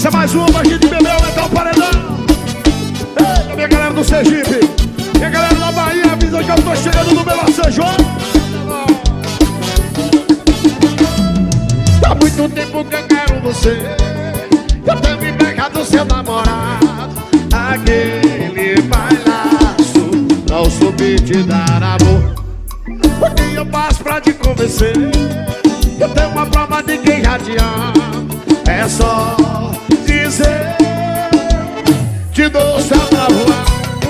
Essa é mais uma pra gente beber, aumentar o paredão. Eita, minha galera do Sergipe. Minha galera da Bahia, avisa que eu tô chegando no Bela São João. Há muito tempo que eu quero você Eu tenho me pegado do seu namorado Aquele bailaço Não soube te dar amor O que eu faço pra te convencer Eu tenho uma prova de quem já te ama É só Te dou céu pra voar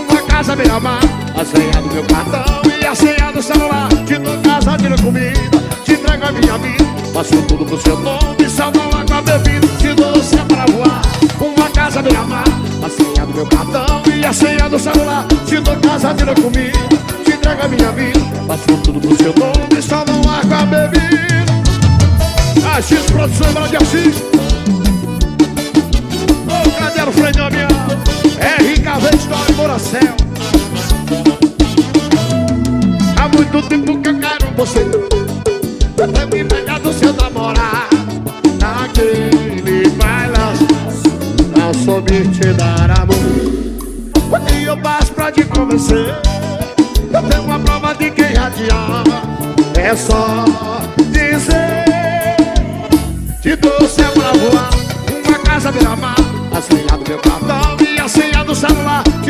Uma casa bem amada A senha do meu cartão e a senha do celular. Te dou casa, tiro comida Te entrego a minha vida. Faço tudo pro seu nome Só não água bebida. Te dou céu pra voar. Uma casa bem amada A senha do meu cartão e a senha do celular. Te dou casa, tiro comida Te entrego a minha vida. Faço tudo pro seu nome Só não água bebida. A X Produções Brad Assis. Moracel. Há muito tempo que eu quero você. Tenho me pegado do seu namorado Naquele bailão Não soube te dar amor. Que eu faço pra te convencer. Eu tenho uma prova de quem ama É só dizer Te dou céu pra voar. Uma casa bem amada A senha do meu cartão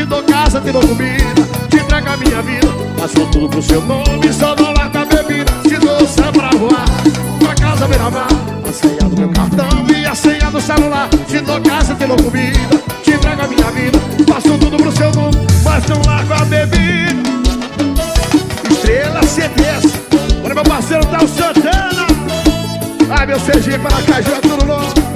Te dou casa, te dou comida Te entrego a minha vida Faço tudo pro seu nome Só não largo a bebida Te dou o céu pra voar Uma casa bem amada A senha do meu cartão e a senha do celular Te dou casa, te dou comida Te entrego a minha vida Faço tudo pro seu nome Mas não largo a bebida Estrela CBS. Olha meu parceiro, tá o Santana. Ai, meu Sergipe, Aracaju, é tudo louco.